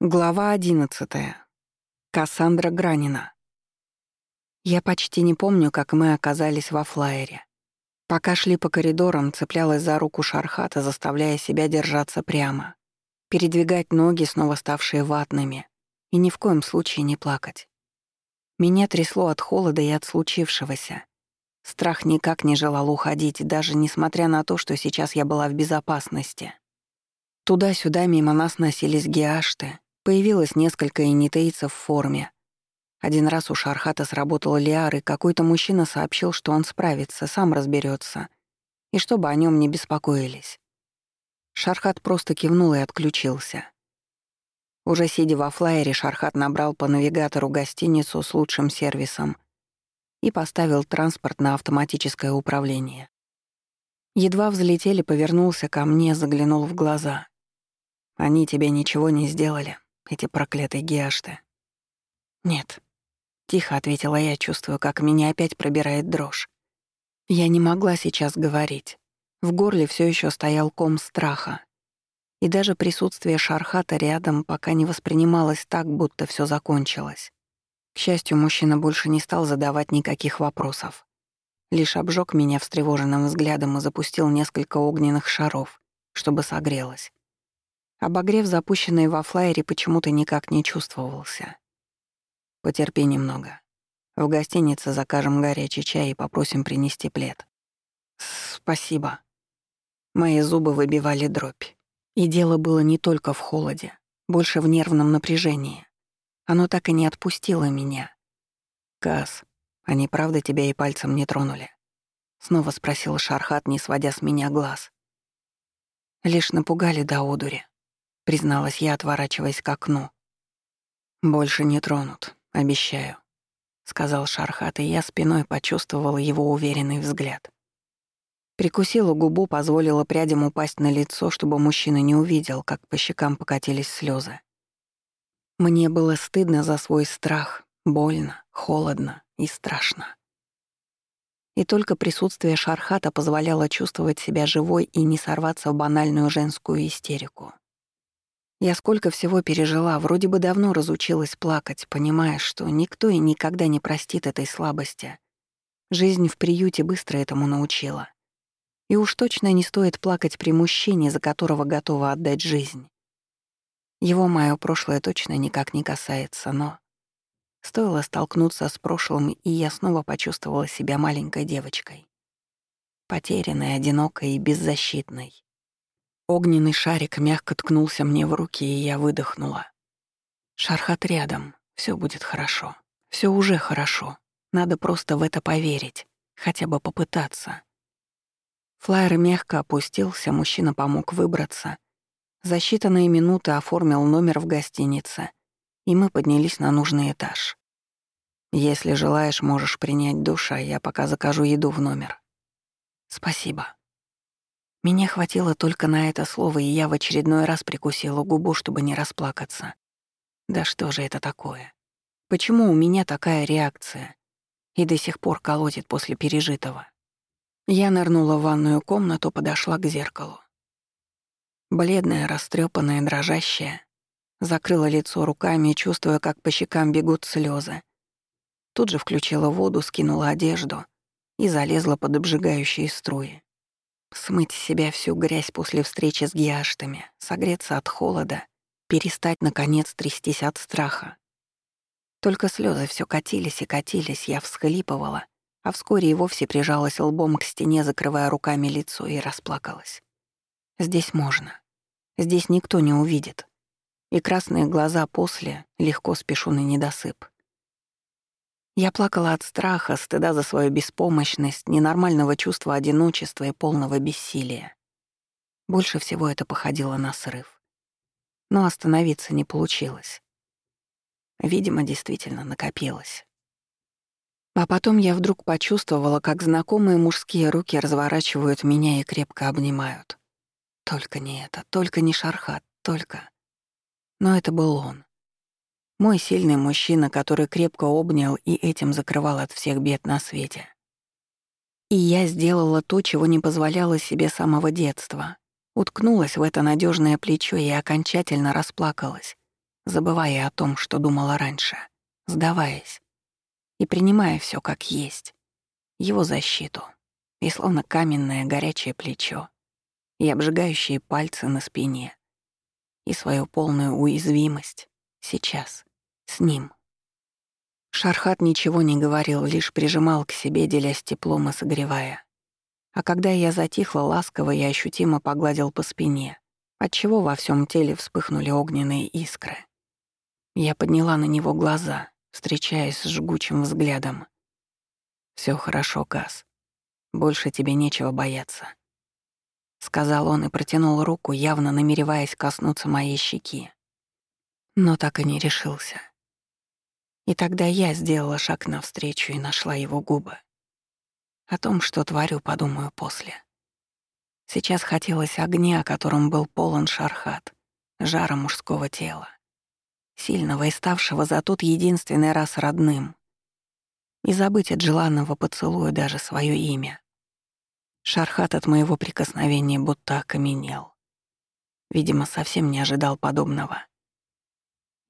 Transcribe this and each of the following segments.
Глава одиннадцатая. Кассандра Гранина. Я почти не помню, как мы оказались во флайере. Пока шли по коридорам, цеплялась за руку Шархата, заставляя себя держаться прямо. Передвигать ноги, снова ставшие ватными. И ни в коем случае не плакать. Меня трясло от холода и от случившегося. Страх никак не желал уходить, даже несмотря на то, что сейчас я была в безопасности. Туда-сюда мимо нас носились геашты, Появилось несколько инитейцев в форме. Один раз у Шархата сработал Лиар, и какой-то мужчина сообщил, что он справится, сам разберется, и чтобы о нем не беспокоились. Шархат просто кивнул и отключился. Уже сидя во флайере, Шархат набрал по навигатору гостиницу с лучшим сервисом и поставил транспорт на автоматическое управление. Едва взлетели, повернулся ко мне, заглянул в глаза. «Они тебе ничего не сделали», эти проклятые геашты. «Нет», — тихо ответила я, чувствую, как меня опять пробирает дрожь. Я не могла сейчас говорить. В горле все еще стоял ком страха. И даже присутствие Шархата рядом пока не воспринималось так, будто все закончилось. К счастью, мужчина больше не стал задавать никаких вопросов. Лишь обжег меня встревоженным взглядом и запустил несколько огненных шаров, чтобы согрелась. Обогрев, запущенный во флайере, почему-то никак не чувствовался. Потерпи немного. В гостинице закажем горячий чай и попросим принести плед. Спасибо. Мои зубы выбивали дробь. И дело было не только в холоде, больше в нервном напряжении. Оно так и не отпустило меня. «Кас, они правда тебя и пальцем не тронули?» Снова спросил Шархат, не сводя с меня глаз. Лишь напугали до одури призналась я, отворачиваясь к окну. «Больше не тронут, обещаю», — сказал Шархат, и я спиной почувствовала его уверенный взгляд. Прикусила губу, позволила прядям упасть на лицо, чтобы мужчина не увидел, как по щекам покатились слезы. Мне было стыдно за свой страх, больно, холодно и страшно. И только присутствие Шархата позволяло чувствовать себя живой и не сорваться в банальную женскую истерику. Я сколько всего пережила, вроде бы давно разучилась плакать, понимая, что никто и никогда не простит этой слабости. Жизнь в приюте быстро этому научила. И уж точно не стоит плакать при мужчине, за которого готова отдать жизнь. Его моё прошлое точно никак не касается, но... Стоило столкнуться с прошлым, и я снова почувствовала себя маленькой девочкой. Потерянной, одинокой и беззащитной. Огненный шарик мягко ткнулся мне в руки, и я выдохнула. Шархат рядом, все будет хорошо. Все уже хорошо. Надо просто в это поверить, хотя бы попытаться. Флайер мягко опустился, мужчина помог выбраться. За считанные минуты оформил номер в гостинице, и мы поднялись на нужный этаж. Если желаешь, можешь принять душ, а я пока закажу еду в номер. Спасибо. Меня хватило только на это слово, и я в очередной раз прикусила губу, чтобы не расплакаться. Да что же это такое? Почему у меня такая реакция? И до сих пор колотит после пережитого. Я нырнула в ванную комнату, подошла к зеркалу. Бледная, растрепанная, дрожащая, закрыла лицо руками, чувствуя, как по щекам бегут слезы. Тут же включила воду, скинула одежду и залезла под обжигающие струи. Смыть с себя всю грязь после встречи с гиаштами, согреться от холода, перестать, наконец, трястись от страха. Только слезы все катились и катились, я всхлипывала, а вскоре и вовсе прижалась лбом к стене, закрывая руками лицо, и расплакалась. Здесь можно. Здесь никто не увидит. И красные глаза после легко спешу на недосып. Я плакала от страха, стыда за свою беспомощность, ненормального чувства одиночества и полного бессилия. Больше всего это походило на срыв. Но остановиться не получилось. Видимо, действительно накопилось. А потом я вдруг почувствовала, как знакомые мужские руки разворачивают меня и крепко обнимают. Только не это, только не Шархат, только... Но это был он. Мой сильный мужчина, который крепко обнял и этим закрывал от всех бед на свете. И я сделала то, чего не позволяла себе с самого детства. Уткнулась в это надежное плечо и окончательно расплакалась, забывая о том, что думала раньше, сдаваясь и принимая все как есть. Его защиту и словно каменное горячее плечо, и обжигающие пальцы на спине, и свою полную уязвимость сейчас, с ним. Шархат ничего не говорил, лишь прижимал к себе, делясь теплом и согревая. А когда я затихла, ласково и ощутимо погладил по спине, отчего во всем теле вспыхнули огненные искры. Я подняла на него глаза, встречаясь с жгучим взглядом. Все хорошо, Кас. Больше тебе нечего бояться», — сказал он и протянул руку, явно намереваясь коснуться моей щеки. Но так и не решился. И тогда я сделала шаг навстречу и нашла его губы. О том, что творю, подумаю после. Сейчас хотелось огня, которым был полон шархат, жара мужского тела, сильного и ставшего за тот единственный раз родным, и забыть от желанного поцелуя даже свое имя. Шархат от моего прикосновения будто окаменел. Видимо, совсем не ожидал подобного.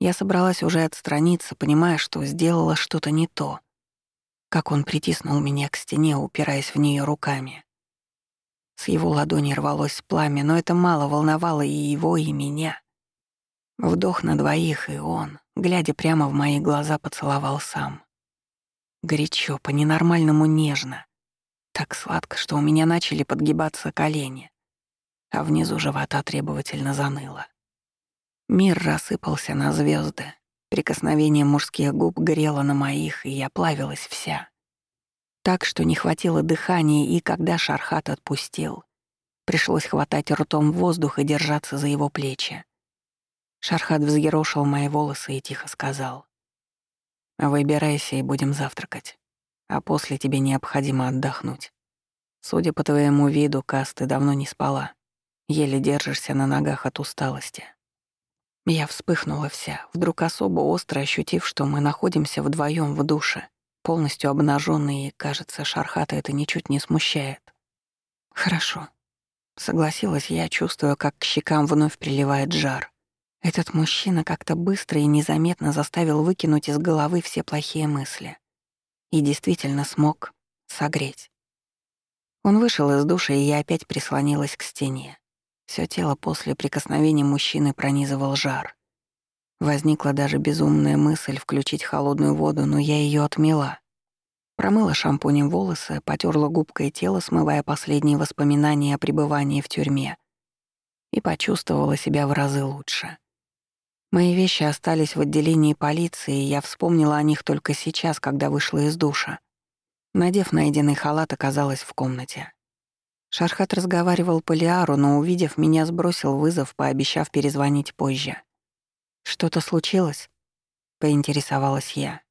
Я собралась уже отстраниться, понимая, что сделала что-то не то. Как он притиснул меня к стене, упираясь в нее руками. С его ладони рвалось пламя, но это мало волновало и его, и меня. Вдох на двоих, и он, глядя прямо в мои глаза, поцеловал сам. Горячо, по-ненормальному нежно. Так сладко, что у меня начали подгибаться колени, а внизу живота требовательно заныло. Мир рассыпался на звезды. Прикосновение мужских губ грело на моих, и я плавилась вся. Так, что не хватило дыхания, и когда Шархат отпустил, пришлось хватать ртом воздух и держаться за его плечи. Шархат взъерошил мои волосы и тихо сказал. Выбирайся и будем завтракать. А после тебе необходимо отдохнуть. Судя по твоему виду, Кас, ты давно не спала. Еле держишься на ногах от усталости. Я вспыхнула вся, вдруг особо остро ощутив, что мы находимся вдвоем в душе, полностью обнаженные, и, кажется, Шархата это ничуть не смущает. Хорошо. Согласилась я, чувствуя, как к щекам вновь приливает жар. Этот мужчина как-то быстро и незаметно заставил выкинуть из головы все плохие мысли. И действительно смог согреть. Он вышел из душа, и я опять прислонилась к стене. Всё тело после прикосновения мужчины пронизывал жар. Возникла даже безумная мысль включить холодную воду, но я её отмела. Промыла шампунем волосы, потёрла губкой тело, смывая последние воспоминания о пребывании в тюрьме, и почувствовала себя в разы лучше. Мои вещи остались в отделении полиции, и я вспомнила о них только сейчас, когда вышла из душа. Надев найденный халат, оказалась в комнате. Шархат разговаривал по Лиару, но, увидев меня, сбросил вызов, пообещав перезвонить позже. «Что-то случилось?» — поинтересовалась я.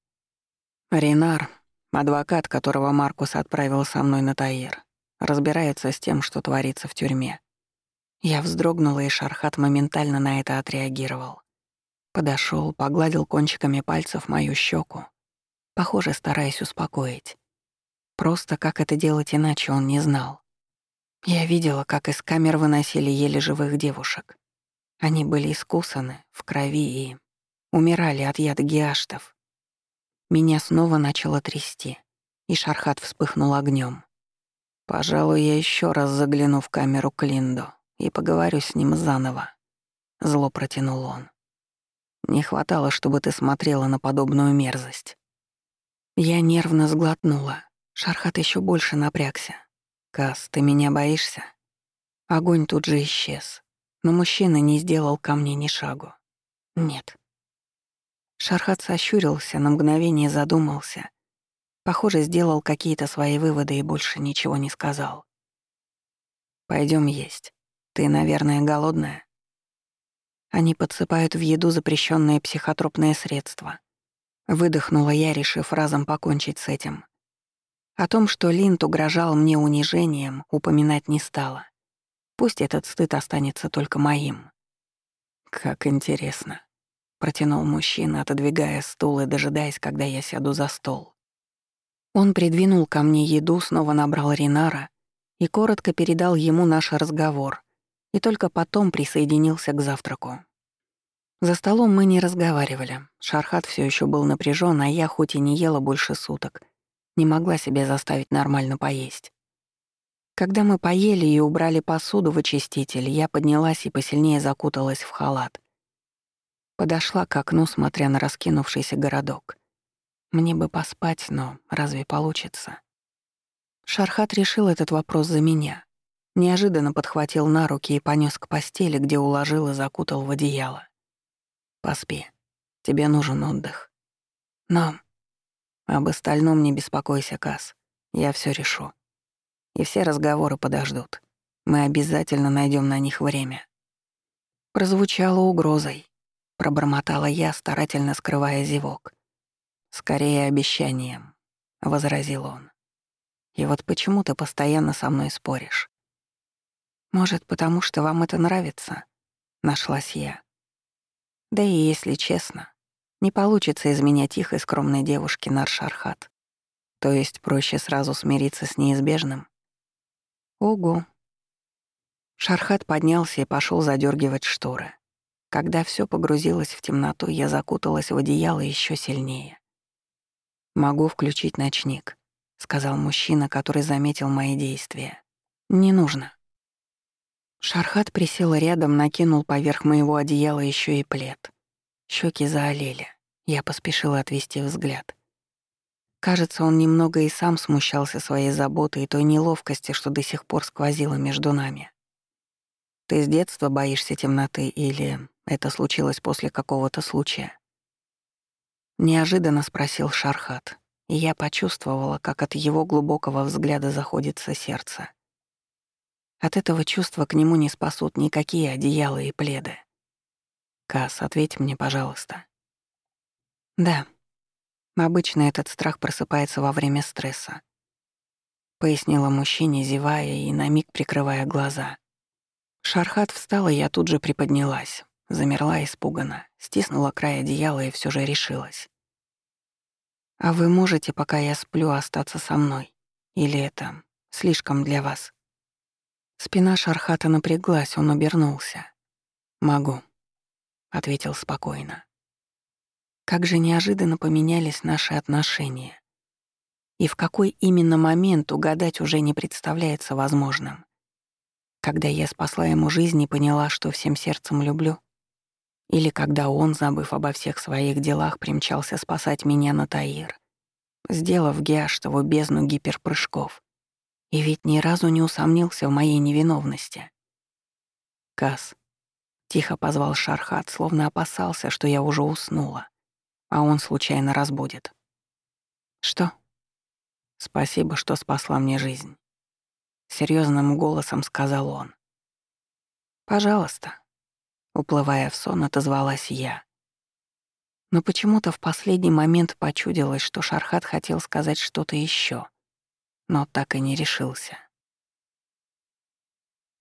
Ренар, адвокат, которого Маркус отправил со мной на Таир, разбирается с тем, что творится в тюрьме. Я вздрогнула, и Шархат моментально на это отреагировал. Подошел, погладил кончиками пальцев мою щеку, похоже, стараясь успокоить. Просто как это делать иначе он не знал. Я видела, как из камер выносили еле живых девушек. Они были искусаны, в крови и умирали от яда гиаштов. Меня снова начало трясти, и Шархат вспыхнул огнем. Пожалуй, я еще раз загляну в камеру к Линду и поговорю с ним заново. Зло протянул он. Не хватало, чтобы ты смотрела на подобную мерзость. Я нервно сглотнула. Шархат еще больше напрягся. «Кас, ты меня боишься?» Огонь тут же исчез, но мужчина не сделал ко мне ни шагу. «Нет». Шархат сощурился, на мгновение задумался. Похоже, сделал какие-то свои выводы и больше ничего не сказал. Пойдем есть. Ты, наверное, голодная?» Они подсыпают в еду запрещенные психотропные средства. Выдохнула я, решив разом покончить с этим. О том, что Линд угрожал мне унижением, упоминать не стала. Пусть этот стыд останется только моим. «Как интересно», — протянул мужчина, отодвигая стул и дожидаясь, когда я сяду за стол. Он придвинул ко мне еду, снова набрал Ринара и коротко передал ему наш разговор, и только потом присоединился к завтраку. За столом мы не разговаривали. Шархат все еще был напряжен, а я, хоть и не ела больше суток, не могла себя заставить нормально поесть. Когда мы поели и убрали посуду в очиститель, я поднялась и посильнее закуталась в халат. Подошла к окну, смотря на раскинувшийся городок. Мне бы поспать, но разве получится? Шархат решил этот вопрос за меня. Неожиданно подхватил на руки и понес к постели, где уложил и закутал в одеяло. «Поспи. Тебе нужен отдых. Но об остальном не беспокойся, Кас. Я все решу. И все разговоры подождут. Мы обязательно найдем на них время». Прозвучало угрозой. Пробормотала я, старательно скрывая зевок. «Скорее обещанием», — возразил он. «И вот почему ты постоянно со мной споришь?» «Может, потому что вам это нравится?» — нашлась я. «Да и если честно, не получится из меня тихой скромной девушки Наршархат. То есть проще сразу смириться с неизбежным?» «Ого!» Шархат поднялся и пошел задергивать шторы. Когда все погрузилось в темноту, я закуталась в одеяло еще сильнее. «Могу включить ночник», — сказал мужчина, который заметил мои действия. «Не нужно». Шархат присел рядом, накинул поверх моего одеяла еще и плед. Щеки заолели. Я поспешила отвести взгляд. Кажется, он немного и сам смущался своей заботой и той неловкости, что до сих пор сквозило между нами. «Ты с детства боишься темноты или это случилось после какого-то случая?» Неожиданно спросил Шархат, и я почувствовала, как от его глубокого взгляда заходится сердце. От этого чувства к нему не спасут никакие одеяла и пледы. «Кас, ответь мне, пожалуйста». «Да. Обычно этот страх просыпается во время стресса», — пояснила мужчине, зевая и на миг прикрывая глаза. Шархат встала, я тут же приподнялась. Замерла испуганно, стиснула край одеяла и все же решилась. «А вы можете, пока я сплю, остаться со мной? Или это слишком для вас?» Спина Шархата напряглась, он обернулся. «Могу», — ответил спокойно. Как же неожиданно поменялись наши отношения. И в какой именно момент угадать уже не представляется возможным. Когда я спасла ему жизнь и поняла, что всем сердцем люблю — или когда он, забыв обо всех своих делах, примчался спасать меня на Таир, сделав Геаштову бездну гиперпрыжков. И ведь ни разу не усомнился в моей невиновности. «Кас», — тихо позвал Шархат, словно опасался, что я уже уснула, а он случайно разбудит. «Что?» «Спасибо, что спасла мне жизнь», — серьезным голосом сказал он. «Пожалуйста», Уплывая в сон, отозвалась я. Но почему-то в последний момент почудилось, что Шархат хотел сказать что-то еще, но так и не решился.